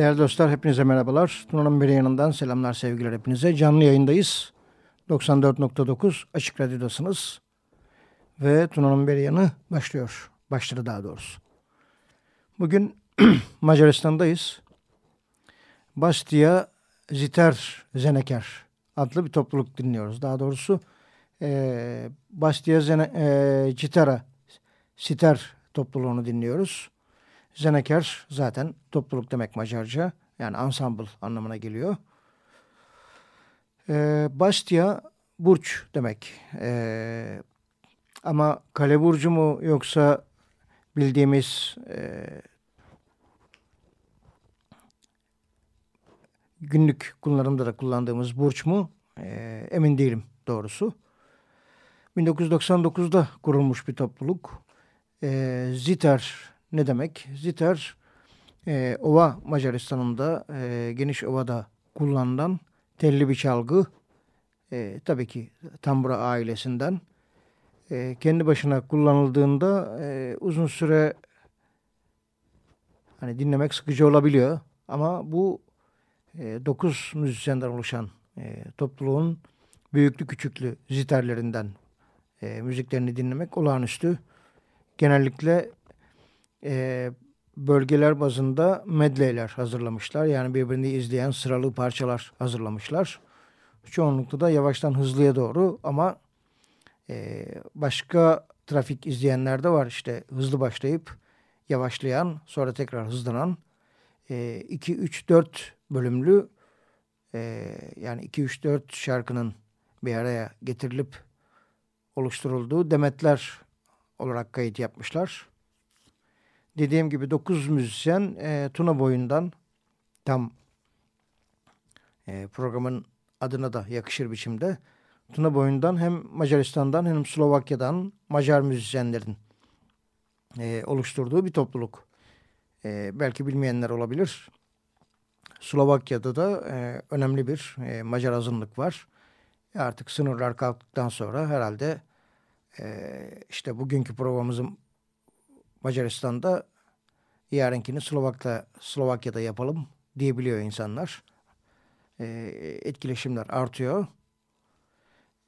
Değerli dostlar hepinize merhabalar. Tuna'nın bir yanından selamlar sevgiler hepinize. Canlı yayındayız. 94.9 Açık Radyo'dasınız. Ve Tuna'nın bir yanı başlıyor. Başladı daha doğrusu. Bugün Macaristan'dayız. Bastia Ziter Zeneker adlı bir topluluk dinliyoruz. Daha doğrusu e, Bastia Zene, e, Citara Siter topluluğunu dinliyoruz. Zeneker zaten topluluk demek Macarca. Yani ensemble anlamına geliyor. E, Bastia burç demek. E, ama kale burcu mu yoksa bildiğimiz e, günlük kullanımda da kullandığımız burç mu e, emin değilim doğrusu. 1999'da kurulmuş bir topluluk. E, Ziter ne demek? Ziter e, Ova Macaristan'ında e, geniş ovada kullanılan telli bir çalgı. E, tabii ki tambura ailesinden. E, kendi başına kullanıldığında e, uzun süre hani dinlemek sıkıcı olabiliyor. Ama bu e, 9 müzisyenden oluşan e, topluluğun büyüklü küçüklü ziterlerinden e, müziklerini dinlemek olağanüstü. Genellikle e, bölgeler bazında medleyler hazırlamışlar. Yani birbirini izleyen sıralı parçalar hazırlamışlar. Çoğunlukla da yavaştan hızlıya doğru ama e, başka trafik izleyenler de var. İşte hızlı başlayıp yavaşlayan sonra tekrar hızlanan 2, 3, 4 bölümlü e, yani 2, 3, 4 şarkının bir araya getirilip oluşturulduğu demetler olarak kayıt yapmışlar. Dediğim gibi 9 müzisyen e, Tuna boyundan tam e, programın adına da yakışır biçimde Tuna boyundan hem Macaristan'dan hem Slovakya'dan Macar müzisyenlerin e, oluşturduğu bir topluluk. E, belki bilmeyenler olabilir. Slovakya'da da e, önemli bir e, Macar azınlık var. E, artık sınırlar kalktıktan sonra herhalde e, işte bugünkü programımızın Macaristan'da yarınkini Slovak'ta, Slovakya'da yapalım diyebiliyor insanlar. E, etkileşimler artıyor.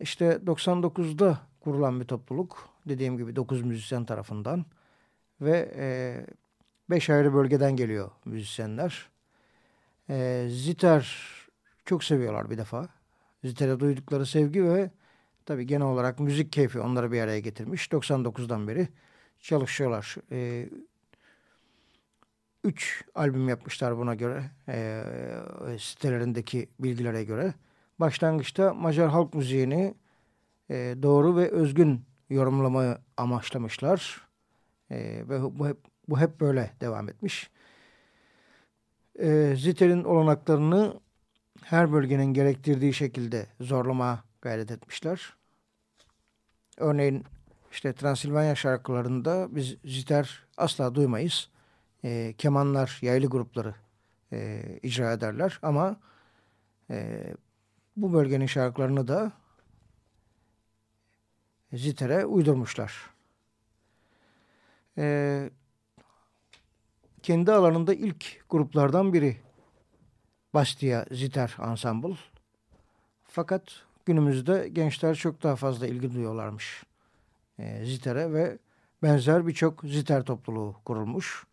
İşte 99'da kurulan bir topluluk. Dediğim gibi 9 müzisyen tarafından. Ve 5 e, ayrı bölgeden geliyor müzisyenler. E, Ziter çok seviyorlar bir defa. Ziter'e duydukları sevgi ve tabii genel olarak müzik keyfi onları bir araya getirmiş. 99'dan beri çalışıyorlar. E, üç albüm yapmışlar buna göre. E, sitelerindeki bilgilere göre. Başlangıçta Macar halk müziğini e, doğru ve özgün yorumlamayı amaçlamışlar. E, ve bu hep, bu hep böyle devam etmiş. E, Ziter'in olanaklarını her bölgenin gerektirdiği şekilde zorlama gayret etmişler. Örneğin işte Transilvanya şarkılarında biz Ziter asla duymayız. E, kemanlar, yaylı grupları e, icra ederler ama e, bu bölgenin şarkılarını da Ziter'e uydurmuşlar. Ee, kendi alanında ilk gruplardan biri Bastia Ziter Ensemble. Fakat günümüzde gençler çok daha fazla ilgi duyuyorlarmış e, Ziter'e ve benzer birçok Ziter topluluğu kurulmuş.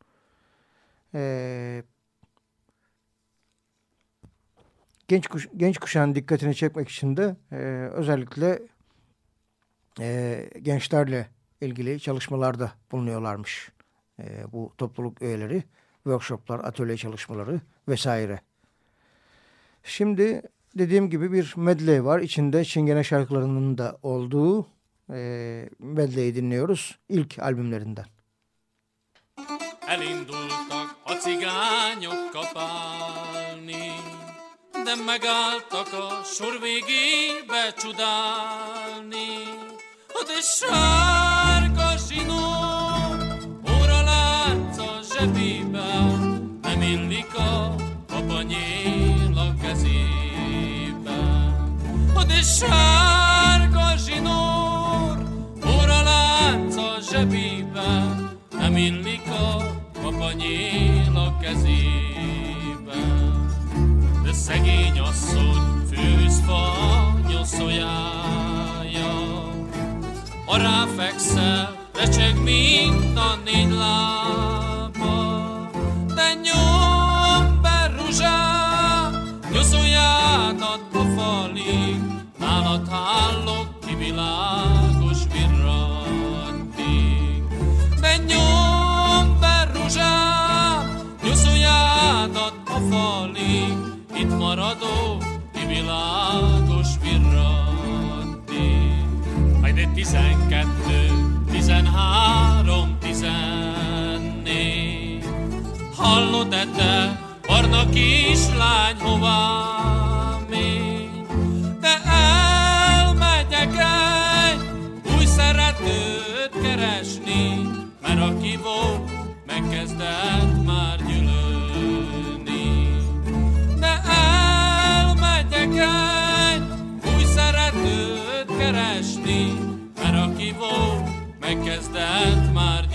E, genç, kuş, genç kuşağın dikkatini çekmek için de e, özellikle e, gençlerle ilgili çalışmalarda bulunuyorlarmış. E, bu topluluk üyeleri, workshoplar, atölye çalışmaları vesaire. Şimdi dediğim gibi bir medley var. İçinde Çingene şarkılarının da olduğu medley'i dinliyoruz. ilk albümlerinden. Elindultak a cigányok kapálni, de megálltak a sor végébe csodálni. Ott egy sárga zsinó, óra látsz a zsebében, nem illik a papanyél a kezében. Ott egy sárga zsebében, nem illik a papanyél a kezében. De szegény asszony fűzfa nyoszoljája, ha ráfekszel, recseg mind a négy lába, de nyom be ruzsá, nyoszolyádat a falig, nálad hálok maradó, ti világos pirranti. Hajde tizenkettő, tizenhárom, tizennégy. Hallod -e te, barna kislány, hová még? De elmegyek el, új szeretőt keresni, mert aki volt, megkezdett megkezdett már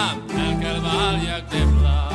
Ram, el Carval i el Temple.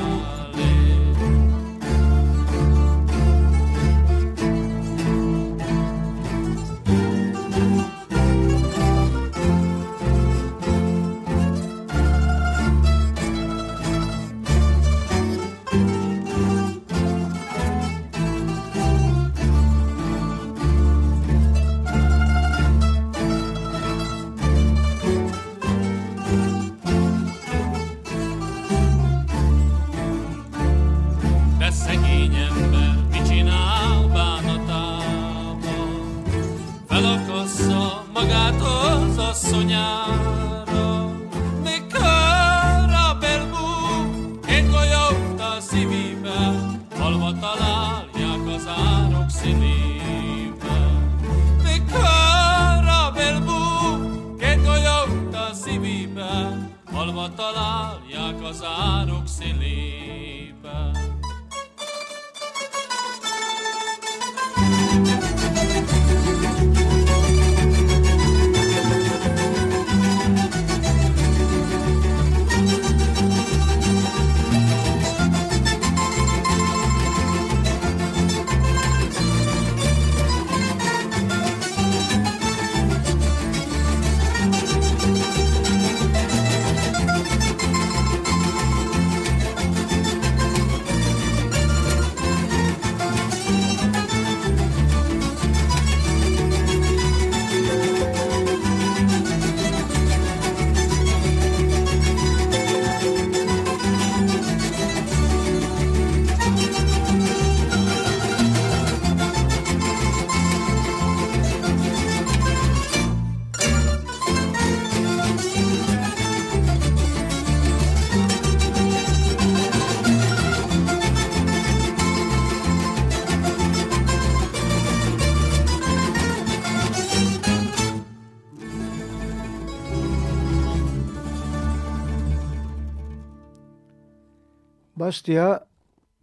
Bastia,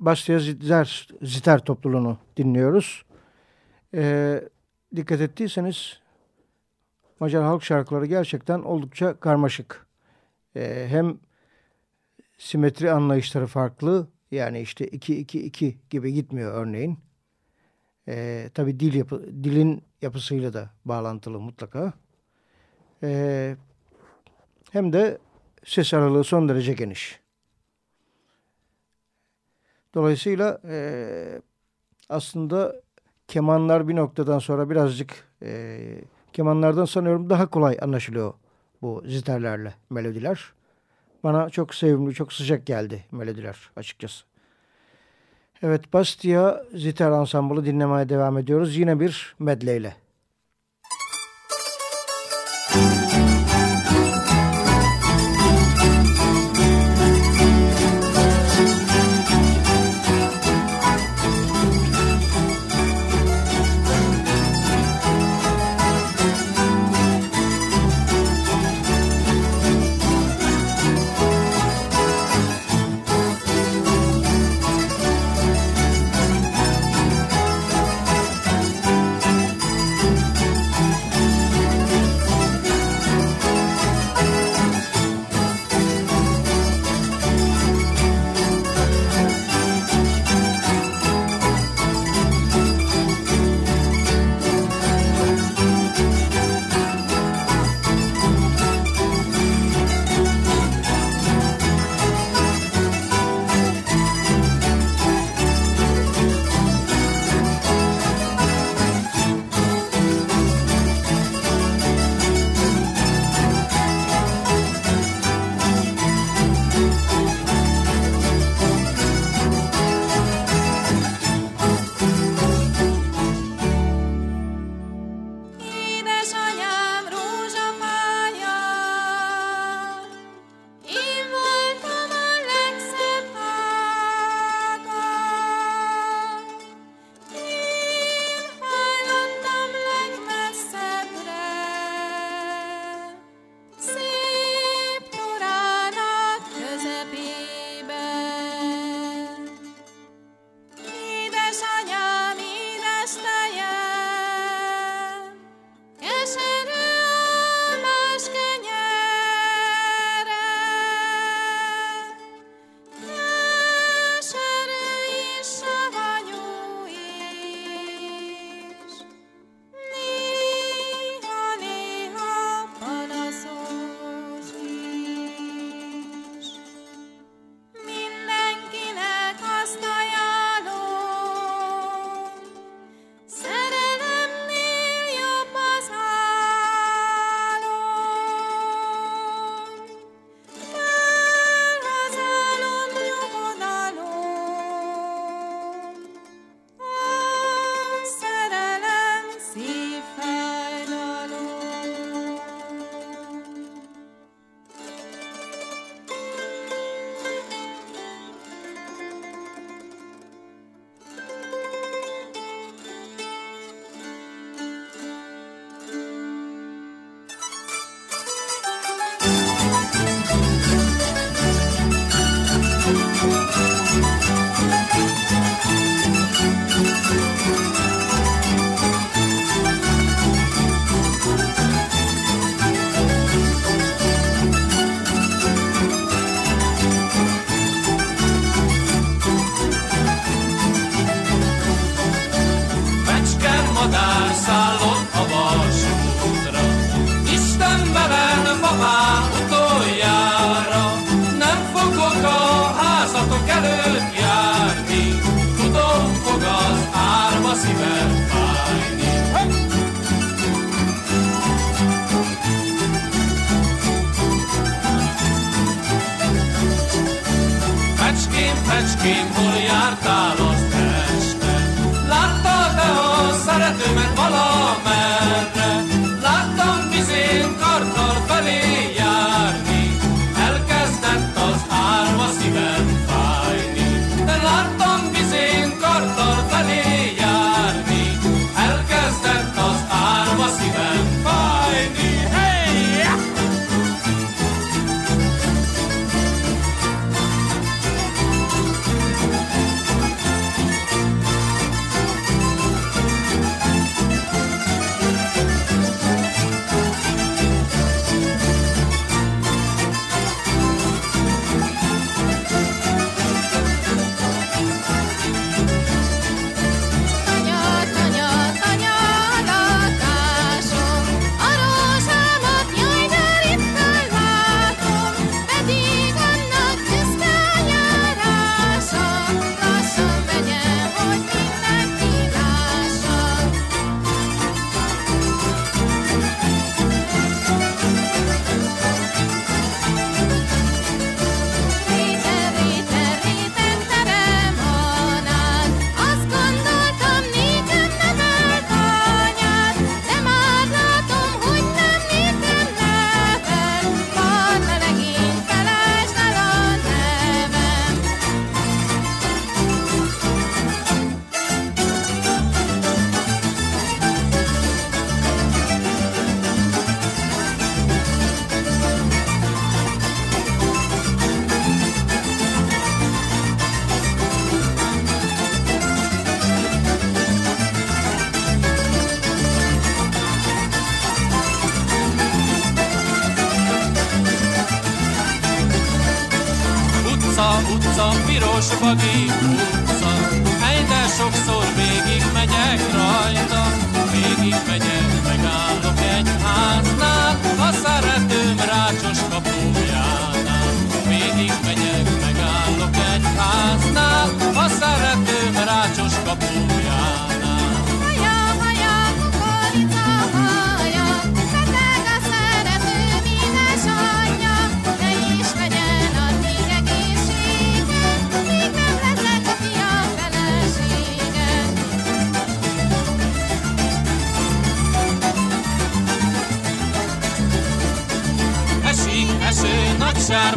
Bastia Ziter, Ziter topluluğunu dinliyoruz. Ee, dikkat ettiyseniz Macar halk şarkıları gerçekten oldukça karmaşık. Ee, hem simetri anlayışları farklı. Yani işte 2-2-2 gibi gitmiyor örneğin. Ee, tabii dil yapı, dilin yapısıyla da bağlantılı mutlaka. Ee, hem de ses aralığı son derece geniş. Dolayısıyla e, aslında kemanlar bir noktadan sonra birazcık e, kemanlardan sanıyorum daha kolay anlaşılıyor bu ziterlerle melodiler. Bana çok sevimli, çok sıcak geldi melodiler açıkçası. Evet, Bastia Ziter Ansamblı dinlemeye devam ediyoruz. Yine bir medleyle.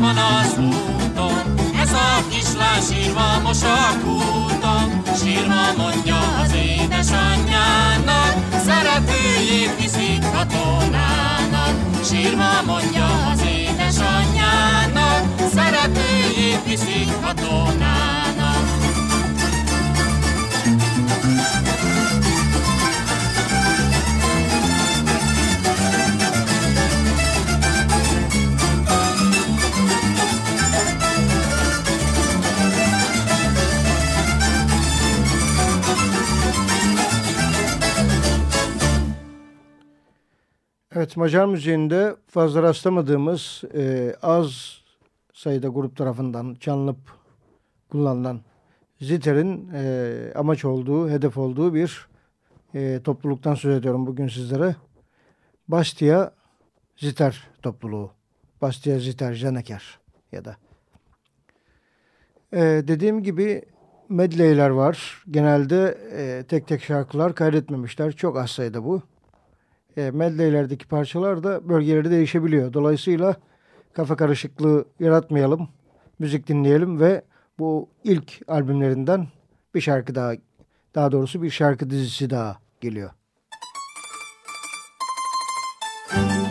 Van az úton, ez a kislány sírva mos a kúton, sírva mondja az édesanyjának, szeretőjét viszik katonának. Sírva mondja az édesanyjának, szeretőjét viszik katonának. Evet Macar müziğinde fazla rastlamadığımız e, az sayıda grup tarafından çalınıp kullanılan ziterin e, amaç olduğu, hedef olduğu bir e, topluluktan söz ediyorum bugün sizlere. Bastia Ziter topluluğu. Bastia Ziter Janeker ya da. E, dediğim gibi medleyler var. Genelde e, tek tek şarkılar kaydetmemişler. Çok az sayıda bu e, medleylerdeki parçalar da bölgeleri değişebiliyor. Dolayısıyla kafa karışıklığı yaratmayalım, müzik dinleyelim ve bu ilk albümlerinden bir şarkı daha, daha doğrusu bir şarkı dizisi daha geliyor. Haza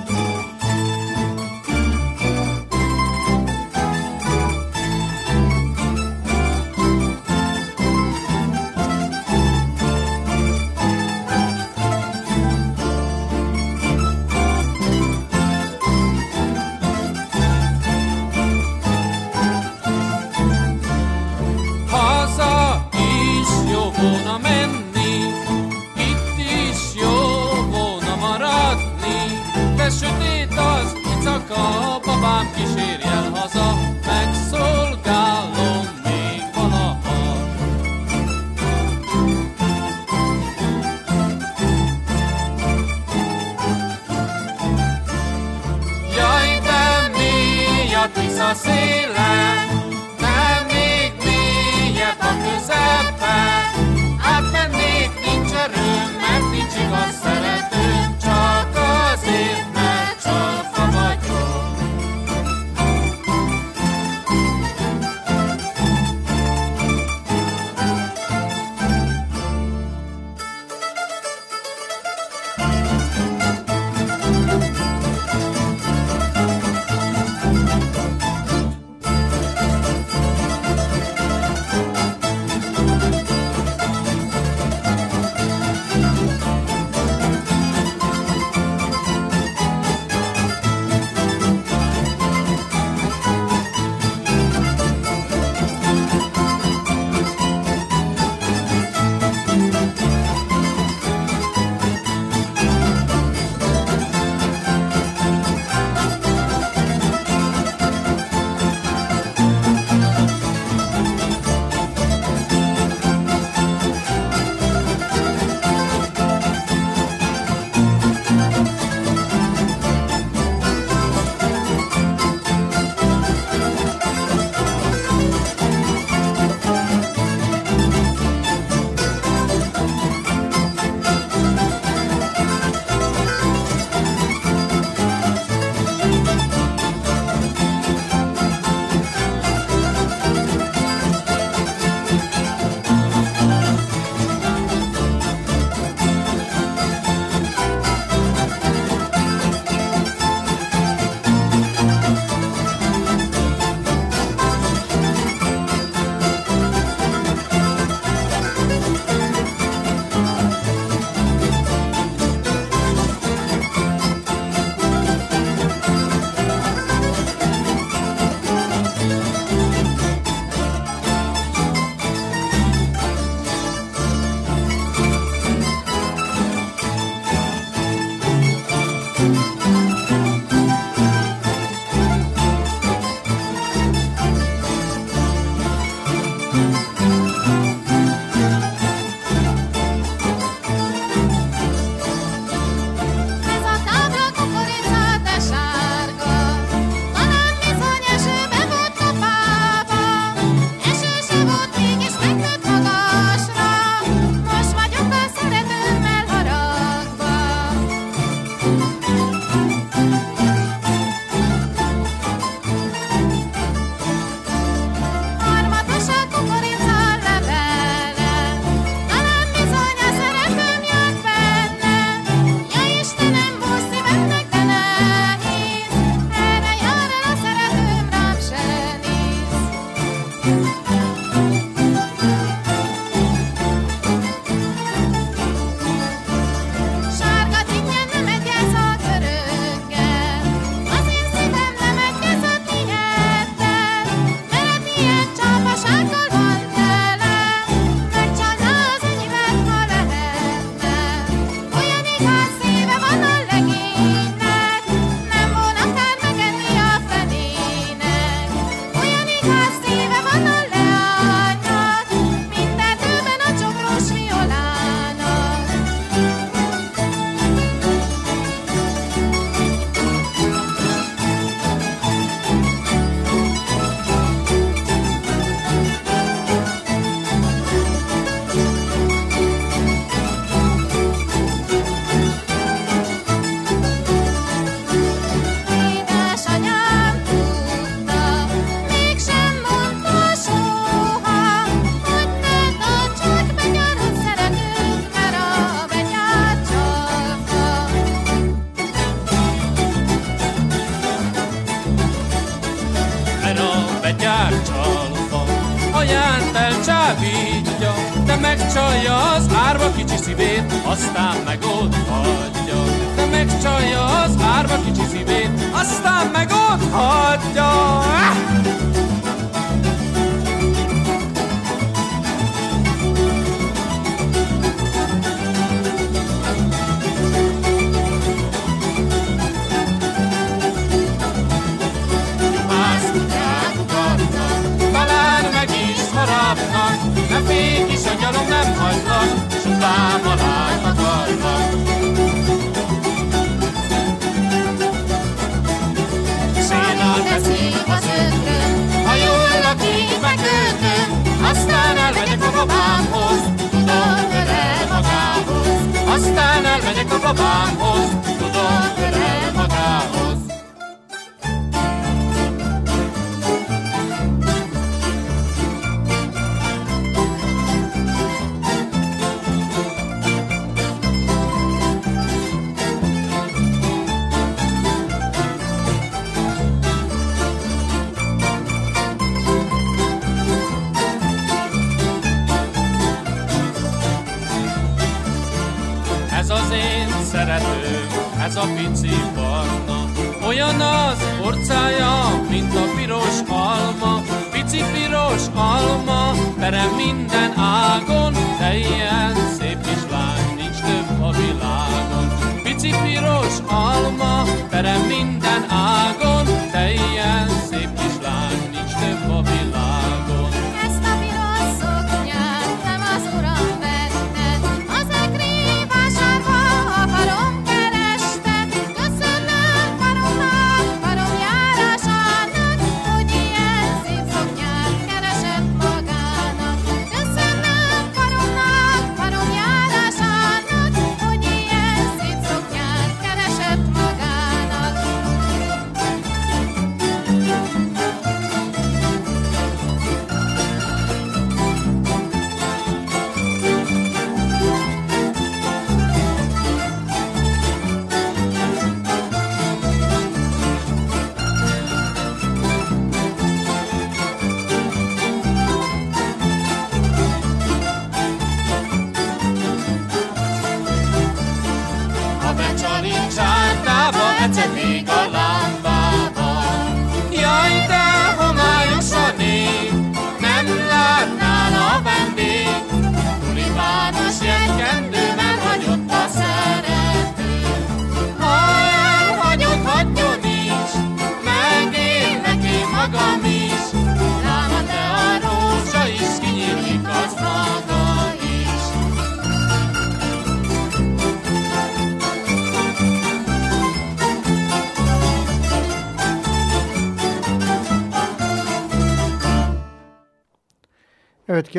Bahnhof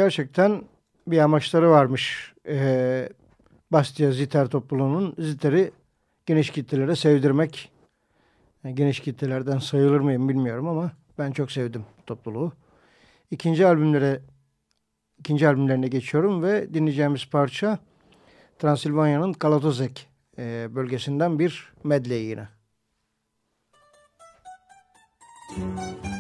gerçekten bir amaçları varmış. E, Bastia Ziter topluluğunun Ziter'i geniş kitlelere sevdirmek. Yani geniş kitlelerden sayılır mıyım bilmiyorum ama ben çok sevdim topluluğu. İkinci albümlere ikinci albümlerine geçiyorum ve dinleyeceğimiz parça Transilvanya'nın Kalatozek e, bölgesinden bir medley yine. Müzik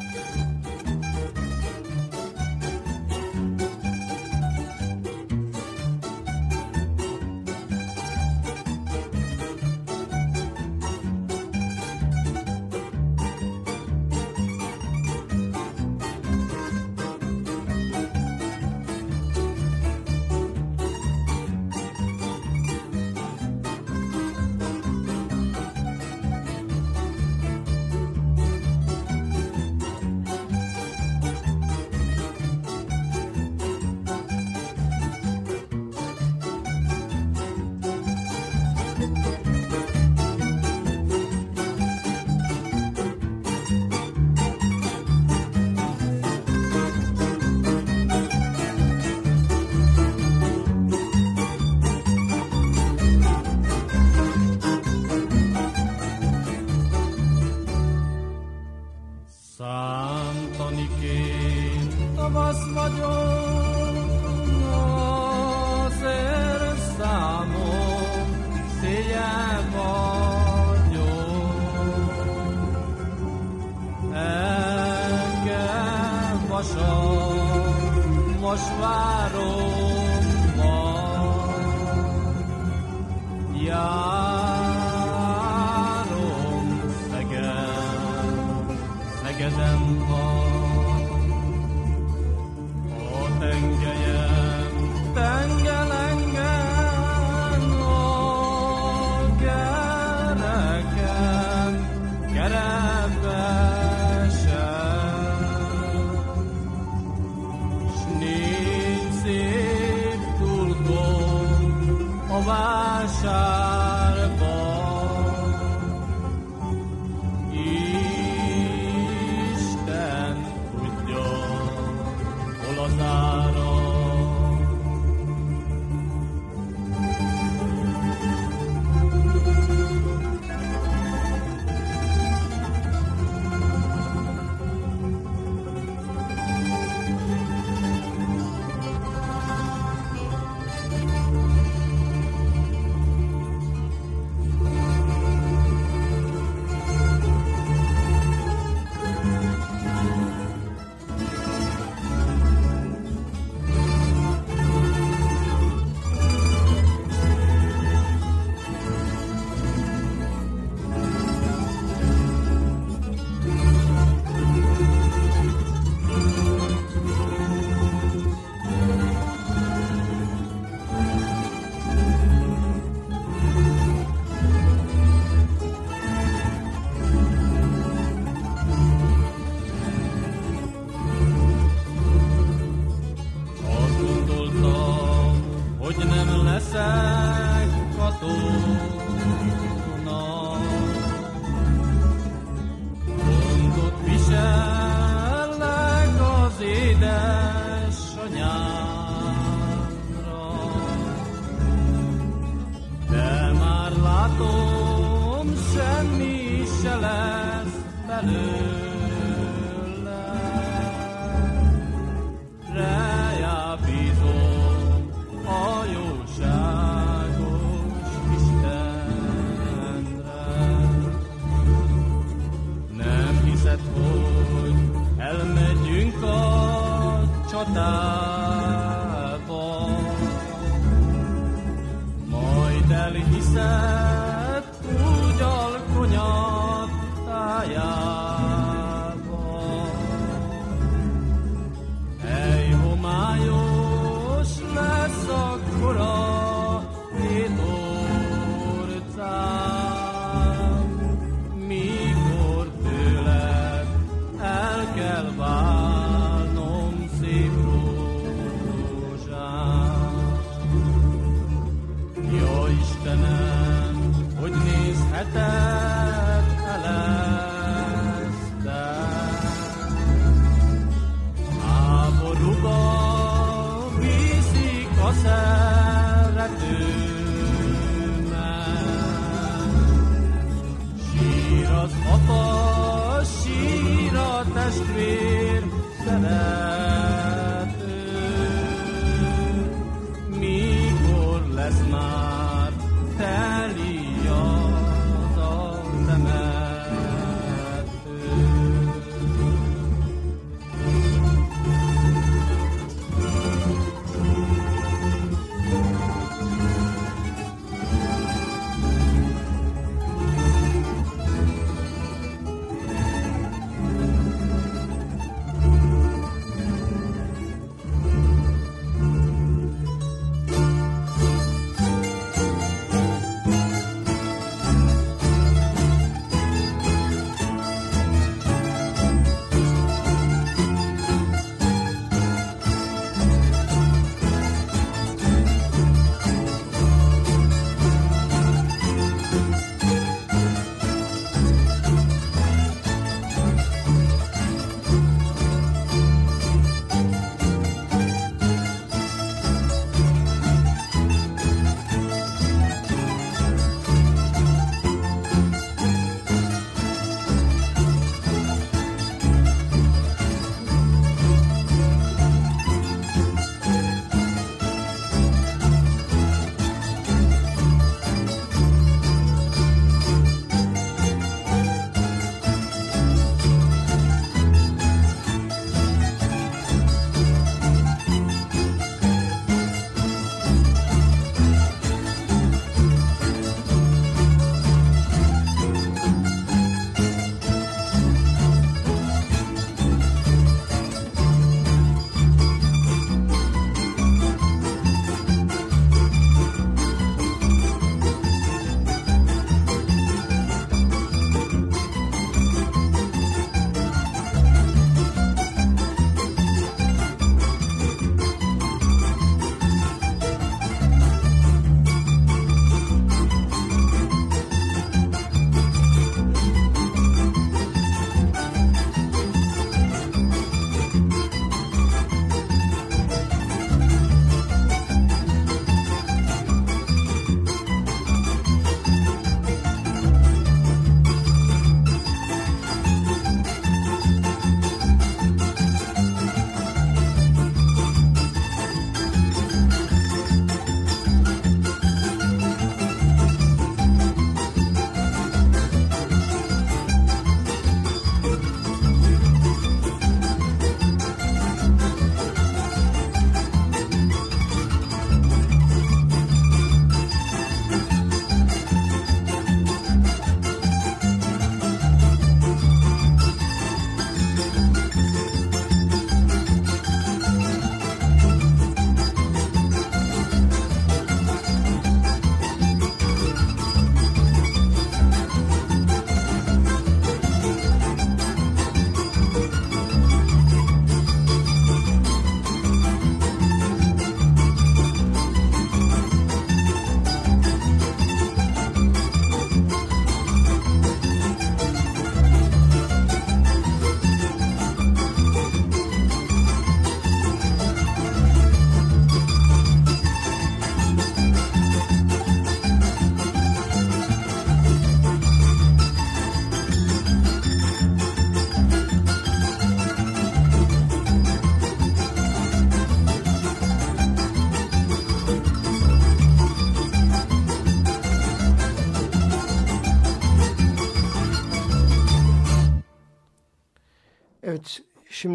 elhiszed úgy alkonyat tájába.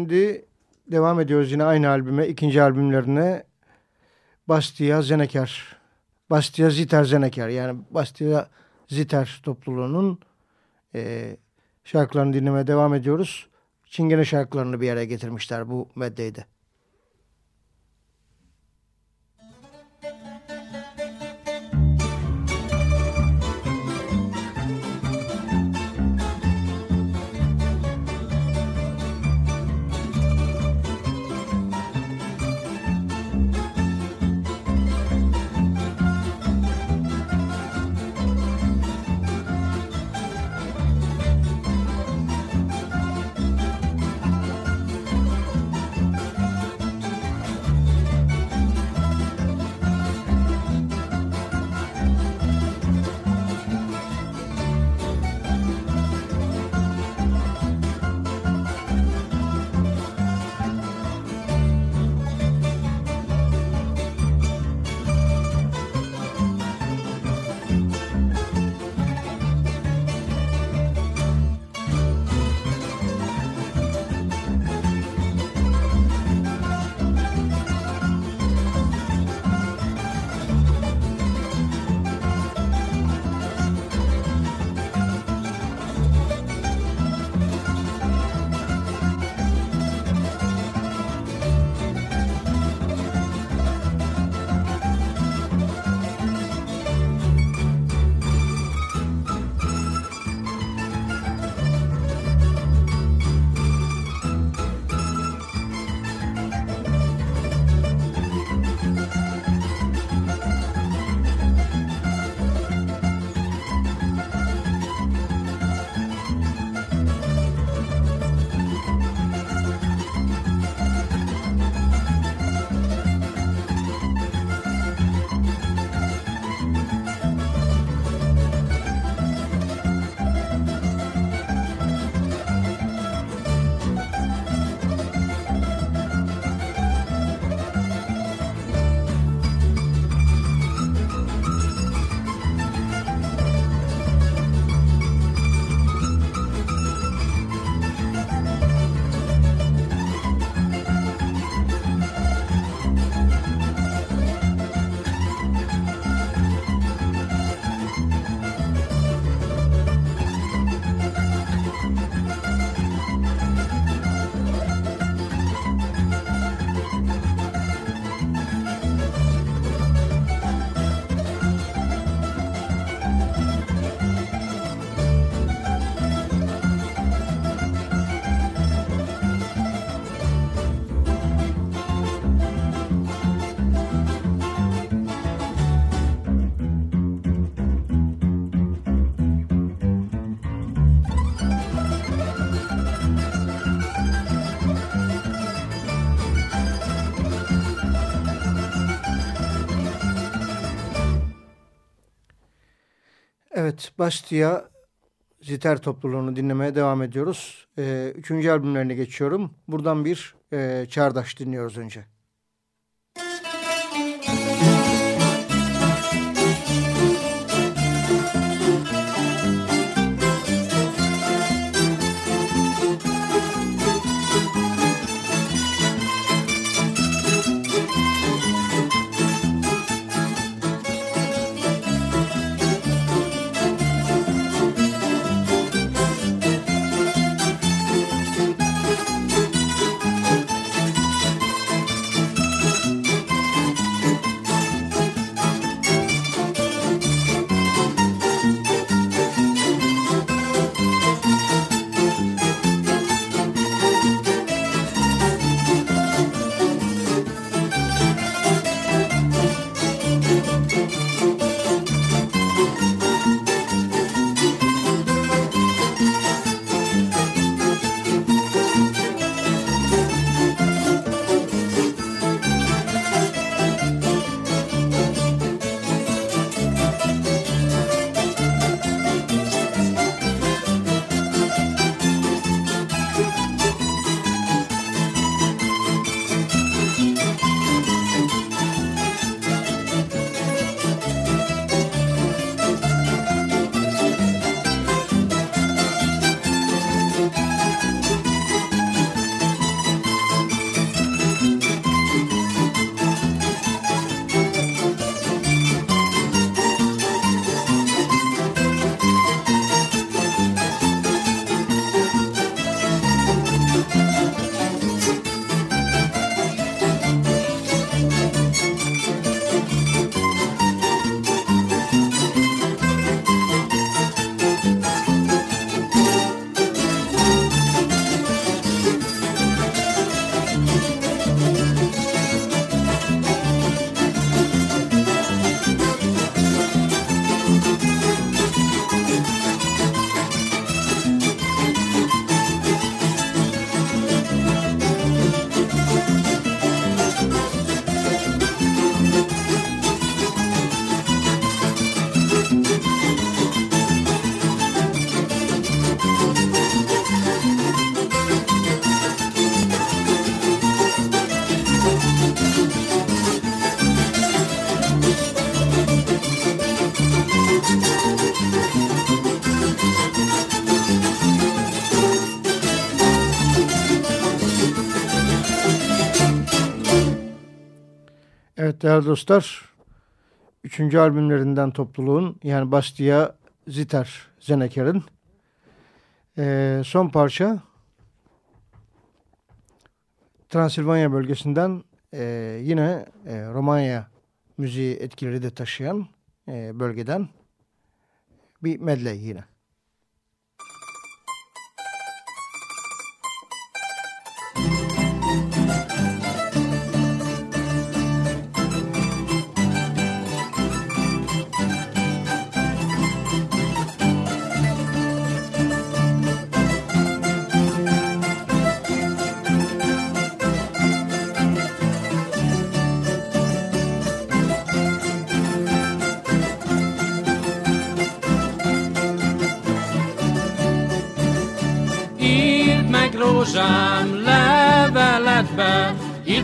Şimdi devam ediyoruz yine aynı albüme, ikinci albümlerine Bastia Zenekar. Bastia Ziter Zenekar yani Bastia Ziter topluluğunun e, şarkılarını dinlemeye devam ediyoruz. Çingene şarkılarını bir araya getirmişler bu meddeyde. Evet, Bastia Ziter topluluğunu dinlemeye devam ediyoruz. Ee, üçüncü albümlerine geçiyorum. Buradan bir e, çağdaş dinliyoruz önce. Değerli dostlar, üçüncü albümlerinden topluluğun yani Bastia Ziter Zeneker'in e, son parça Transilvanya bölgesinden e, yine e, Romanya müziği etkileri de taşıyan e, bölgeden bir medley yine.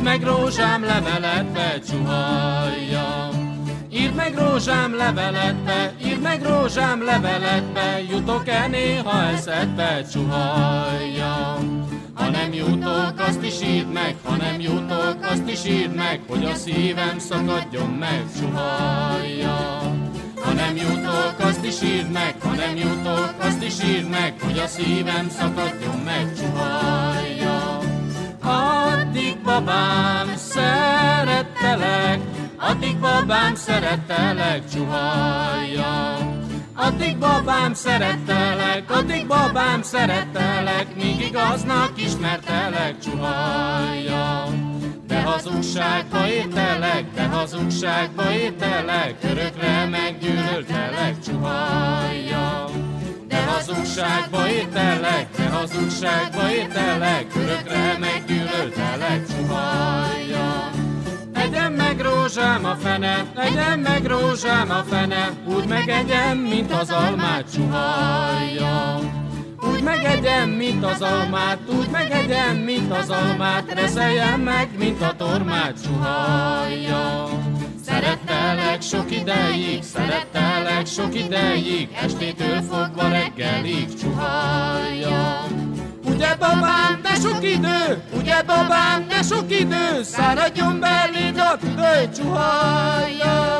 Meg rózsám leveletbe, csuhaljam. Írd meg rózsám leveletbe, írd meg rózsám leveletbe, jutok-e néha eszedbe, csuhaljam. Ha nem jutok, azt is írd meg, ha nem jutok, azt is írd meg, hogy a szívem szakadjon meg, csuhaljam. Ha nem jutok, azt is írd meg, ha nem jutok, azt is írd meg, hogy a szívem szakadjon meg, csuhajja. Babám, szerettelek, addig babám, szerettelek, csuhajja. Addig babám, szerettelek, addig babám, szerettelek, míg igaznak ismertelek, csuhajja. De hazugságba értelek, de hazugságba értelek, örökre meggyűlöltelek, csuhajja. Hazugságba értelek, de hazugságba értelek, örökre meggyűlöltelek, csuhajja. Egyen meg rózsám a fene, egyen meg rózsám a fene, úgy megegyem, mint az almát csuhajja. Úgy megegyem, mint az almát, úgy megegyem, mint az almát, reszeljem meg, mint a tormát csuhajja. Szerettelek sok ideig, szerettelek sok ideig, estétől fogva reggelig csuhajja. Ugye babám, ne sok idő, ugye babám, ne sok idő, száradjon beléd a tüdő, csuhajja.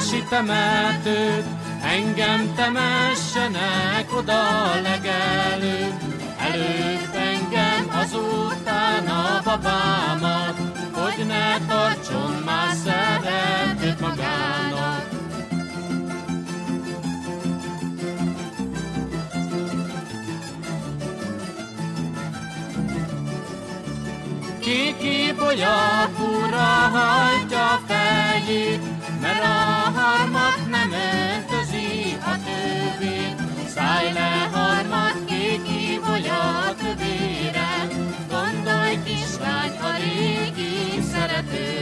Csávási temetőt, engem temessenek oda legelőbb. Előbb engem, azután a babámat, hogy ne tartson már szeretőt magának. Kiki bolya búra hajtja fejét, through.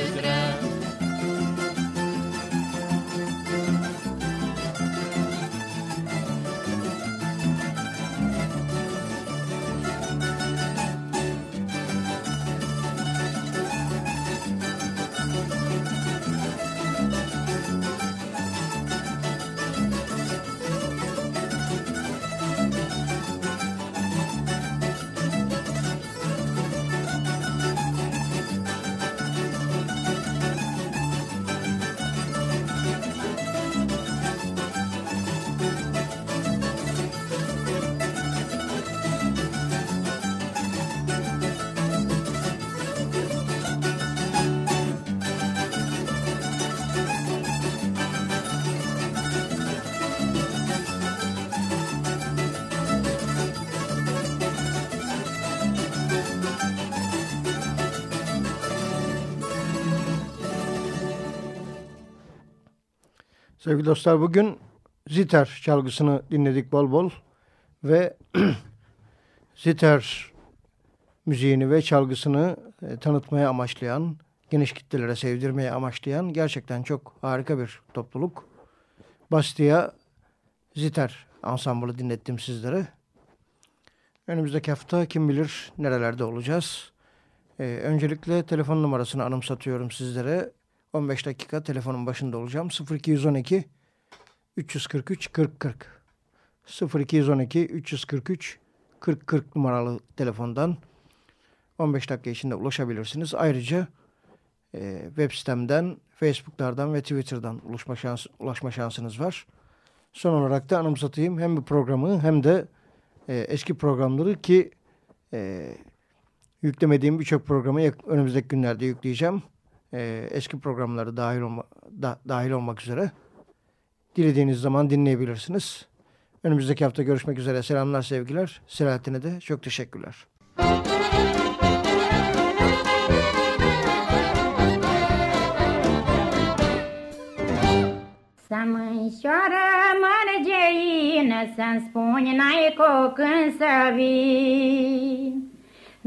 Sevgili dostlar bugün ziter çalgısını dinledik bol bol ve ziter müziğini ve çalgısını e, tanıtmaya amaçlayan, geniş kitlelere sevdirmeye amaçlayan gerçekten çok harika bir topluluk. Bastia Ziter ansamblı dinlettim sizlere. Önümüzdeki hafta kim bilir nerelerde olacağız. Ee, öncelikle telefon numarasını anımsatıyorum sizlere. 15 dakika telefonun başında olacağım. 0212 343 40 40 0212 343 40 40 numaralı telefondan 15 dakika içinde ulaşabilirsiniz. Ayrıca e, web sitemden, Facebook'lardan ve Twitter'dan ulaşma, şans, ulaşma şansınız var. Son olarak da anımsatayım hem bu programı hem de e, eski programları ki e, yüklemediğim birçok programı önümüzdeki günlerde yükleyeceğim. E, eski programları dahil, olma, da, dahil olmak üzere. Dilediğiniz zaman dinleyebilirsiniz. Önümüzdeki hafta görüşmek üzere. Selamlar, sevgiler. Selahattin'e de çok teşekkürler. Să mânșoară mărgeină, Să-mi spuni n-ai cu când să vii.